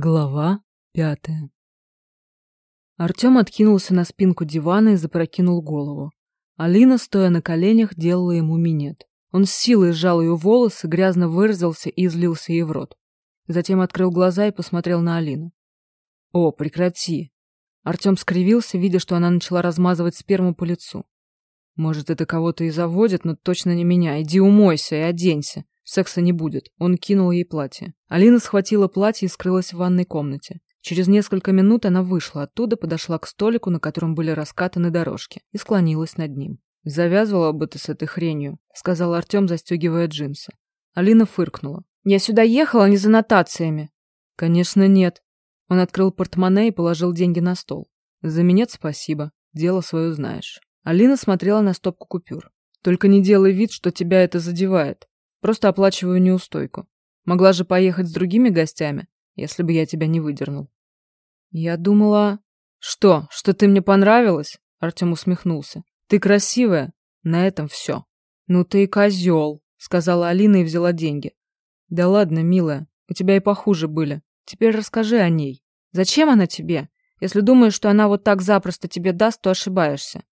Глава пятая Артем откинулся на спинку дивана и запрокинул голову. Алина, стоя на коленях, делала ему минет. Он с силой сжал ее волосы, грязно выразился и излился ей в рот. Затем открыл глаза и посмотрел на Алину. «О, прекрати!» Артем скривился, видя, что она начала размазывать сперму по лицу. «Может, это кого-то и заводит, но точно не меня. Иди умойся и оденься. Секса не будет. Он кинул ей платье. Алина схватила платье и скрылась в ванной комнате. Через несколько минут она вышла оттуда, подошла к столику, на котором были раскатаны дорожки, и склонилась над ним. «Завязывала бы ты с этой хренью», — сказал Артем, застегивая джинсы. Алина фыркнула. «Я сюда ехала не за нотациями». «Конечно, нет». Он открыл портмоне и положил деньги на стол. «За минет спасибо. Дело свое знаешь». Алина смотрела на стопку купюр. «Только не делай вид, что тебя это задевает. Просто оплачиваю неустойку. Могла же поехать с другими гостями, если бы я тебя не выдернул. Я думала... Что, что ты мне понравилась? Артем усмехнулся. Ты красивая. На этом все. Ну ты и козел, сказала Алина и взяла деньги. Да ладно, милая, у тебя и похуже были. Теперь расскажи о ней. Зачем она тебе? Если думаешь, что она вот так запросто тебе даст, то ошибаешься.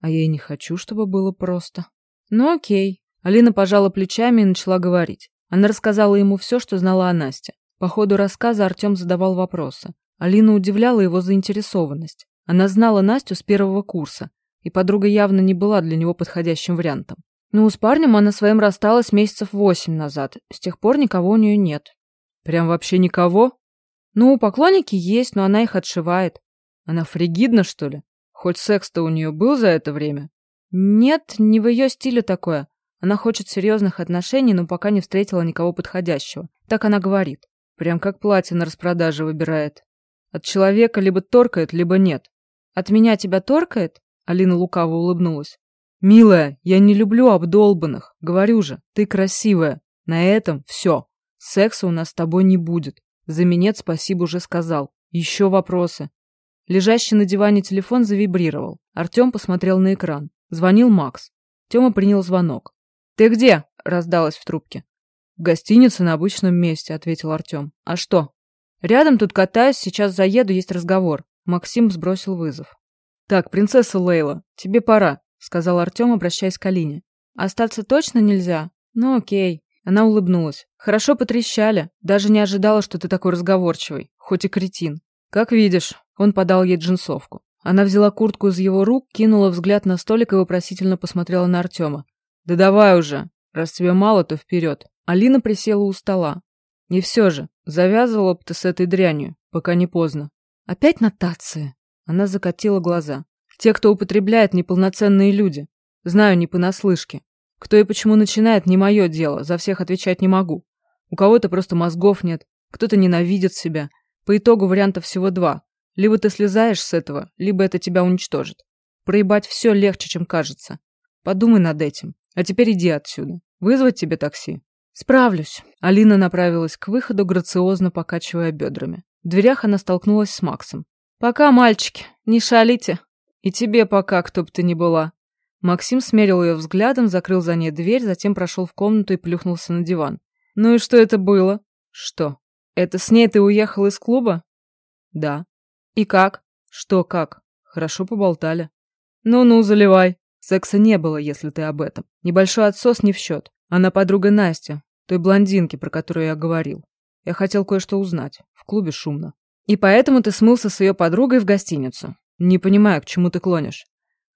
А я и не хочу, чтобы было просто. Ну окей, Алина пожала плечами и начала говорить. Она рассказала ему все, что знала о Насте. По ходу рассказа Артем задавал вопросы. Алина удивляла его заинтересованность. Она знала Настю с первого курса, и подруга явно не была для него подходящим вариантом. Ну, с парнем она своим рассталась месяцев восемь назад. С тех пор никого у нее нет. Прям вообще никого? Ну, поклонники есть, но она их отшивает. Она фригидна, что ли? Хоть секс-то у нее был за это время? Нет, не в ее стиле такое. Она хочет серьезных отношений, но пока не встретила никого подходящего. Так она говорит. Прям как платье на распродаже выбирает. От человека либо торкает, либо нет. От меня тебя торкает? Алина лукаво улыбнулась. Милая, я не люблю обдолбанных. Говорю же, ты красивая. На этом все. Секса у нас с тобой не будет. За минет спасибо уже сказал. Еще вопросы. Лежащий на диване телефон завибрировал. Артем посмотрел на экран. Звонил Макс. Тёма принял звонок. «Ты где?» — раздалось в трубке. «В гостинице на обычном месте», — ответил Артем. «А что?» «Рядом тут катаюсь, сейчас заеду, есть разговор». Максим сбросил вызов. «Так, принцесса Лейла, тебе пора», — сказал Артем, обращаясь к Алине. «Остаться точно нельзя? Ну окей». Она улыбнулась. «Хорошо потрещали. Даже не ожидала, что ты такой разговорчивый. Хоть и кретин. Как видишь». Он подал ей джинсовку. Она взяла куртку из его рук, кинула взгляд на столик и вопросительно посмотрела на Артема. «Да давай уже. Раз тебе мало, то вперед». Алина присела у стола. «Не все же. Завязывала бы ты с этой дрянью, пока не поздно». «Опять нотации?» Она закатила глаза. «Те, кто употребляет, неполноценные люди. Знаю не понаслышке. Кто и почему начинает, не мое дело, за всех отвечать не могу. У кого-то просто мозгов нет, кто-то ненавидит себя. По итогу вариантов всего два. Либо ты слезаешь с этого, либо это тебя уничтожит. Проебать все легче, чем кажется. Подумай над этим. А теперь иди отсюда. Вызвать тебе такси?» «Справлюсь». Алина направилась к выходу, грациозно покачивая бедрами. В дверях она столкнулась с Максом. «Пока, мальчики, не шалите. И тебе пока, кто бы ты ни была». Максим смерил ее взглядом, закрыл за ней дверь, затем прошел в комнату и плюхнулся на диван. «Ну и что это было?» «Что? Это с ней ты уехал из клуба?» «Да». «И как?» «Что как?» «Хорошо поболтали». «Ну-ну, заливай». Секса не было, если ты об этом. Небольшой отсос не в счет. Она подруга Настя, той блондинки, про которую я говорил. Я хотел кое-что узнать. В клубе шумно. И поэтому ты смылся с ее подругой в гостиницу. Не понимаю, к чему ты клонишь.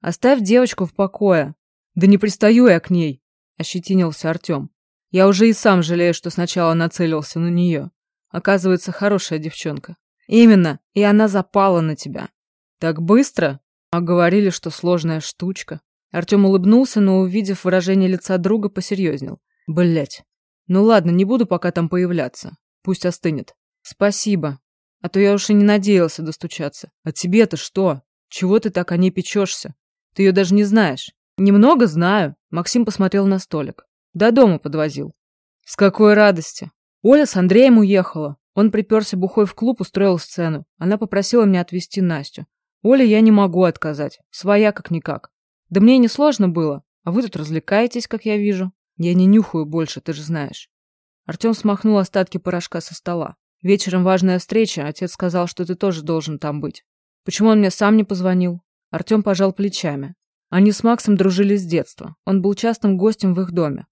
Оставь девочку в покое. Да не пристаю я к ней, ощетинился Артем. Я уже и сам жалею, что сначала нацелился на нее. Оказывается, хорошая девчонка. Именно, и она запала на тебя. Так быстро? А говорили, что сложная штучка. Артем улыбнулся, но, увидев выражение лица друга, посерьезнел. Блять. Ну ладно, не буду пока там появляться. Пусть остынет. Спасибо. А то я уж и не надеялся достучаться. А тебе-то что? Чего ты так о ней печешься? Ты ее даже не знаешь. Немного знаю. Максим посмотрел на столик. До дома подвозил. С какой радости. Оля с Андреем уехала. Он приперся бухой в клуб, устроил сцену. Она попросила меня отвезти Настю. Оле я не могу отказать. Своя как-никак. Да мне не сложно было, а вы тут развлекаетесь, как я вижу. Я не нюхаю больше, ты же знаешь. Артем смахнул остатки порошка со стола. Вечером важная встреча, отец сказал, что ты тоже должен там быть. Почему он мне сам не позвонил? Артем пожал плечами. Они с Максом дружили с детства. Он был частым гостем в их доме.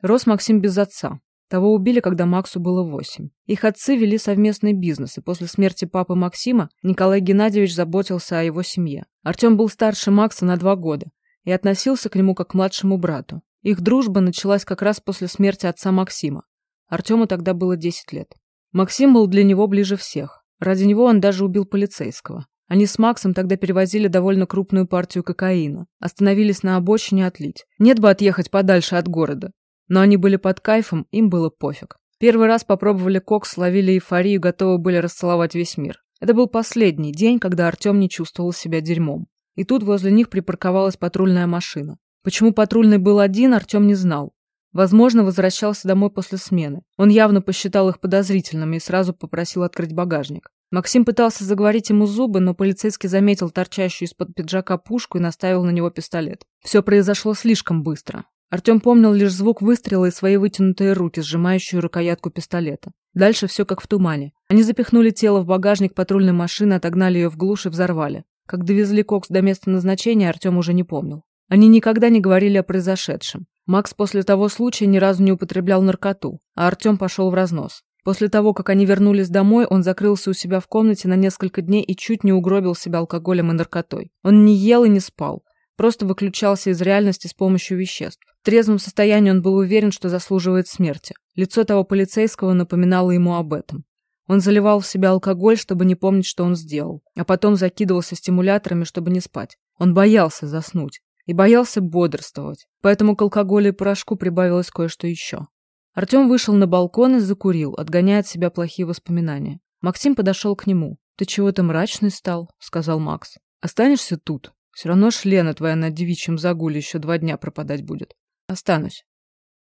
Рос Максим без отца. Того убили, когда Максу было восемь. Их отцы вели совместный бизнес, и после смерти папы Максима Николай Геннадьевич заботился о его семье. Артем был старше Макса на два года и относился к нему как к младшему брату. Их дружба началась как раз после смерти отца Максима. Артему тогда было 10 лет. Максим был для него ближе всех. Ради него он даже убил полицейского. Они с Максом тогда перевозили довольно крупную партию кокаина. Остановились на обочине отлить. Нет бы отъехать подальше от города. Но они были под кайфом, им было пофиг. Первый раз попробовали кокс, ловили эйфорию, готовы были расцеловать весь мир. Это был последний день, когда Артем не чувствовал себя дерьмом. И тут возле них припарковалась патрульная машина. Почему патрульный был один, Артем не знал. Возможно, возвращался домой после смены. Он явно посчитал их подозрительными и сразу попросил открыть багажник. Максим пытался заговорить ему зубы, но полицейский заметил торчащую из-под пиджака пушку и наставил на него пистолет. Все произошло слишком быстро. Артем помнил лишь звук выстрела и свои вытянутые руки, сжимающие рукоятку пистолета. Дальше все как в тумане. Они запихнули тело в багажник патрульной машины, отогнали ее в глушь и взорвали. Как довезли Кокс до места назначения, Артем уже не помнил. Они никогда не говорили о произошедшем. Макс после того случая ни разу не употреблял наркоту, а Артем пошел в разнос. После того, как они вернулись домой, он закрылся у себя в комнате на несколько дней и чуть не угробил себя алкоголем и наркотой. Он не ел и не спал, просто выключался из реальности с помощью веществ. В трезвом состоянии он был уверен, что заслуживает смерти. Лицо того полицейского напоминало ему об этом. Он заливал в себя алкоголь, чтобы не помнить, что он сделал, а потом закидывался стимуляторами, чтобы не спать. Он боялся заснуть и боялся бодрствовать, поэтому к алкоголю и порошку прибавилось кое-что еще. Артем вышел на балкон и закурил, отгоняя от себя плохие воспоминания. Максим подошел к нему. «Ты чего-то мрачный стал», — сказал Макс. «Останешься тут? Все равно шлена твоя на девичьем загуле еще два дня пропадать будет». Останусь.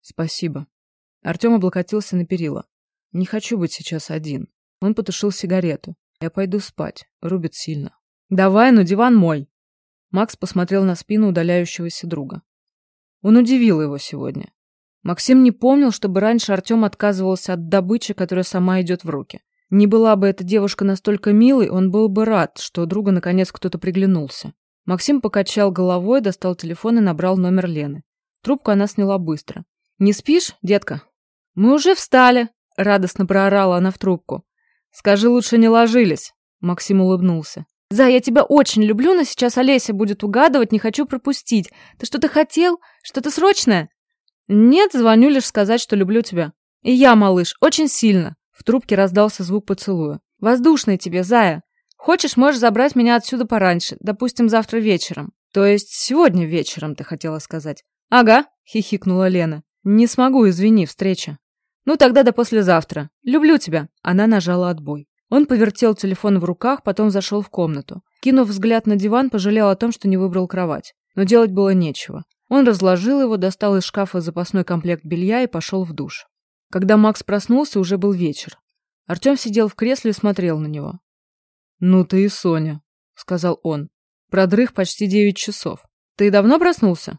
Спасибо. Артем облокотился на перила. Не хочу быть сейчас один. Он потушил сигарету. Я пойду спать. Рубит сильно. Давай, ну диван мой. Макс посмотрел на спину удаляющегося друга. Он удивил его сегодня. Максим не помнил, чтобы раньше Артем отказывался от добычи, которая сама идет в руки. Не была бы эта девушка настолько милой, он был бы рад, что друга наконец кто-то приглянулся. Максим покачал головой, достал телефон и набрал номер Лены. Трубку она сняла быстро. «Не спишь, детка?» «Мы уже встали», — радостно проорала она в трубку. «Скажи, лучше не ложились», — Максим улыбнулся. «За, я тебя очень люблю, но сейчас Олеся будет угадывать, не хочу пропустить. Ты что-то хотел? Что-то срочное?» «Нет, звоню лишь сказать, что люблю тебя». «И я, малыш, очень сильно». В трубке раздался звук поцелуя. «Воздушный тебе, Зая. Хочешь, можешь забрать меня отсюда пораньше, допустим, завтра вечером. То есть сегодня вечером, ты хотела сказать. «Ага», — хихикнула Лена. «Не смогу, извини, встреча». «Ну тогда до послезавтра. Люблю тебя». Она нажала отбой. Он повертел телефон в руках, потом зашел в комнату. Кинув взгляд на диван, пожалел о том, что не выбрал кровать. Но делать было нечего. Он разложил его, достал из шкафа запасной комплект белья и пошел в душ. Когда Макс проснулся, уже был вечер. Артем сидел в кресле и смотрел на него. «Ну ты и Соня», — сказал он. «Продрых почти девять часов. Ты давно проснулся?»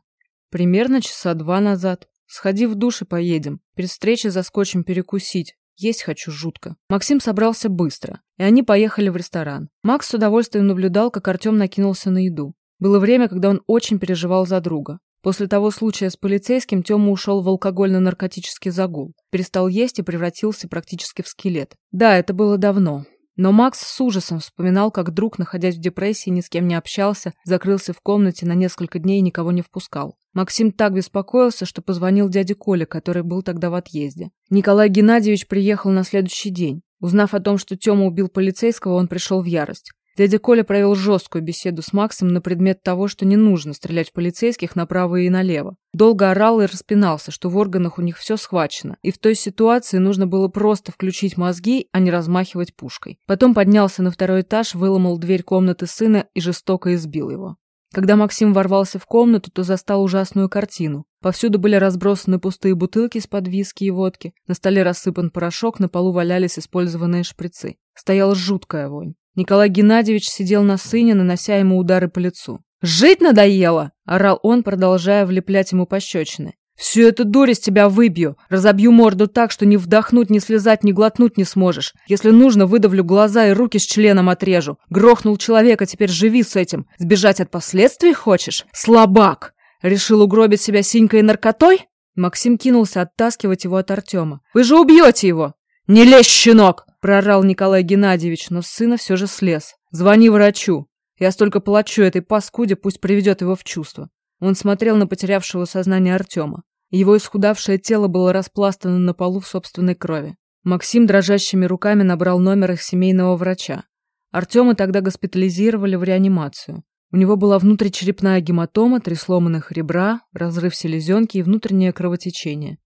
Примерно часа два назад. Сходи в душ и поедем. Перед встречей заскочим перекусить. Есть хочу жутко. Максим собрался быстро, и они поехали в ресторан. Макс с удовольствием наблюдал, как Артем накинулся на еду. Было время, когда он очень переживал за друга. После того случая с полицейским Тёма ушел в алкогольно-наркотический загул, перестал есть и превратился практически в скелет. Да, это было давно. Но Макс с ужасом вспоминал, как друг, находясь в депрессии, ни с кем не общался, закрылся в комнате на несколько дней и никого не впускал. Максим так беспокоился, что позвонил дяде Коле, который был тогда в отъезде. Николай Геннадьевич приехал на следующий день. Узнав о том, что Тёма убил полицейского, он пришел в ярость. Дядя Коля провел жесткую беседу с Максом на предмет того, что не нужно стрелять в полицейских направо и налево. Долго орал и распинался, что в органах у них все схвачено, и в той ситуации нужно было просто включить мозги, а не размахивать пушкой. Потом поднялся на второй этаж, выломал дверь комнаты сына и жестоко избил его. Когда Максим ворвался в комнату, то застал ужасную картину. Повсюду были разбросаны пустые бутылки из-под виски и водки, на столе рассыпан порошок, на полу валялись использованные шприцы. Стояла жуткая вонь. Николай Геннадьевич сидел на сыне, нанося ему удары по лицу. «Жить надоело!» – орал он, продолжая влеплять ему пощечины. Всю эту дурь из тебя выбью, разобью морду так, что ни вдохнуть, ни слезать, ни глотнуть не сможешь. Если нужно, выдавлю глаза и руки с членом отрежу. Грохнул человека, теперь живи с этим. Сбежать от последствий хочешь? Слабак! Решил угробить себя синькой и наркотой? Максим кинулся оттаскивать его от Артема. «Вы же убьете его!» «Не лезь, щенок!» – прорал Николай Геннадьевич, но с сына все же слез. «Звони врачу. Я столько плачу этой паскуде, пусть приведет его в чувство». Он смотрел на потерявшего сознание Артема. Его исхудавшее тело было распластано на полу в собственной крови. Максим дрожащими руками набрал номер их семейного врача. Артема тогда госпитализировали в реанимацию. У него была внутричерепная гематома, три сломанных ребра, разрыв селезенки и внутреннее кровотечение.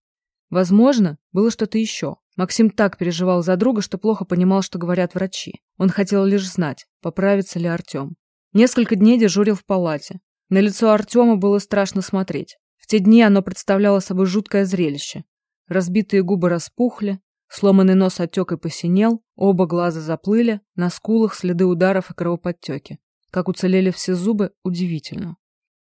Возможно, было что-то еще. Максим так переживал за друга, что плохо понимал, что говорят врачи. Он хотел лишь знать, поправится ли Артем. Несколько дней дежурил в палате. На лицо Артема было страшно смотреть те дни оно представляло собой жуткое зрелище. Разбитые губы распухли, сломанный нос отек и посинел, оба глаза заплыли, на скулах следы ударов и кровоподтеки. Как уцелели все зубы, удивительно.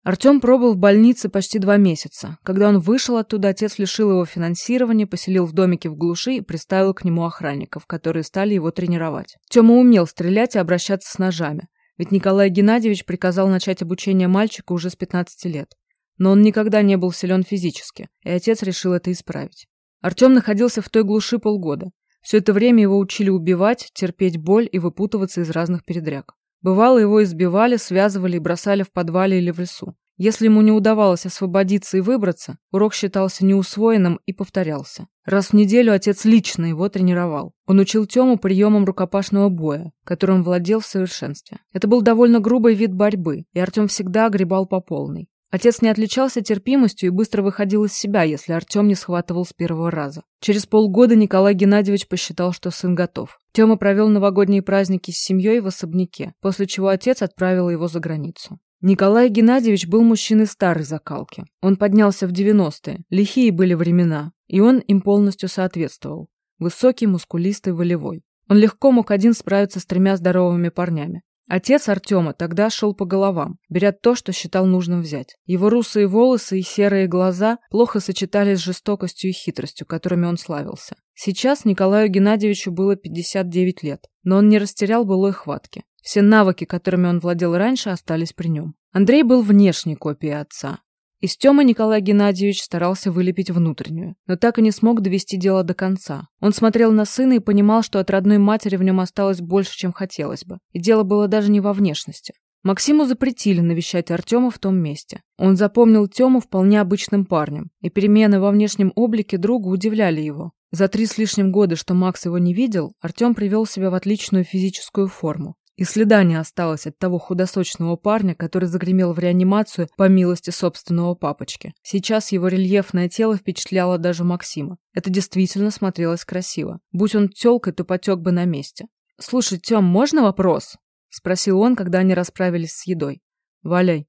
Артем пробыл в больнице почти два месяца. Когда он вышел оттуда, отец лишил его финансирования, поселил в домике в глуши и приставил к нему охранников, которые стали его тренировать. Тёма умел стрелять и обращаться с ножами, ведь Николай Геннадьевич приказал начать обучение мальчика уже с 15 лет. Но он никогда не был силен физически, и отец решил это исправить. Артем находился в той глуши полгода. Все это время его учили убивать, терпеть боль и выпутываться из разных передряг. Бывало, его избивали, связывали и бросали в подвале или в лесу. Если ему не удавалось освободиться и выбраться, урок считался неусвоенным и повторялся. Раз в неделю отец лично его тренировал. Он учил Тему приемам рукопашного боя, которым владел в совершенстве. Это был довольно грубый вид борьбы, и Артем всегда огребал по полной. Отец не отличался терпимостью и быстро выходил из себя, если Артем не схватывал с первого раза. Через полгода Николай Геннадьевич посчитал, что сын готов. Тёма провел новогодние праздники с семьей в особняке, после чего отец отправил его за границу. Николай Геннадьевич был мужчиной старой закалки. Он поднялся в 90-е, лихие были времена, и он им полностью соответствовал. Высокий, мускулистый, волевой. Он легко мог один справиться с тремя здоровыми парнями. Отец Артема тогда шел по головам, беря то, что считал нужным взять. Его русые волосы и серые глаза плохо сочетались с жестокостью и хитростью, которыми он славился. Сейчас Николаю Геннадьевичу было 59 лет, но он не растерял былой хватки. Все навыки, которыми он владел раньше, остались при нем. Андрей был внешней копией отца. Из Тёмы Николай Геннадьевич старался вылепить внутреннюю, но так и не смог довести дело до конца. Он смотрел на сына и понимал, что от родной матери в нем осталось больше, чем хотелось бы. И дело было даже не во внешности. Максиму запретили навещать Артема в том месте. Он запомнил Тему вполне обычным парнем, и перемены во внешнем облике друга удивляли его. За три с лишним года, что Макс его не видел, Артем привел себя в отличную физическую форму. И следа не осталось от того худосочного парня, который загремел в реанимацию по милости собственного папочки. Сейчас его рельефное тело впечатляло даже Максима. Это действительно смотрелось красиво. Будь он тёлкой, то потек бы на месте. «Слушай, Тём, можно вопрос?» — спросил он, когда они расправились с едой. «Валяй.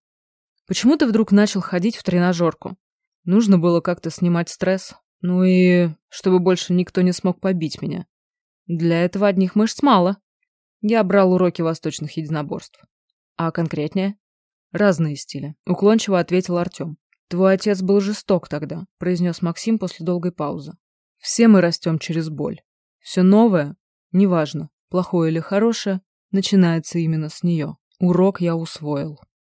Почему ты вдруг начал ходить в тренажерку? Нужно было как-то снимать стресс. Ну и чтобы больше никто не смог побить меня. Для этого одних мышц мало». Я брал уроки восточных единоборств. А конкретнее? Разные стили. Уклончиво ответил Артем. Твой отец был жесток тогда, произнес Максим после долгой паузы. Все мы растем через боль. Все новое, неважно, плохое или хорошее, начинается именно с нее. Урок я усвоил.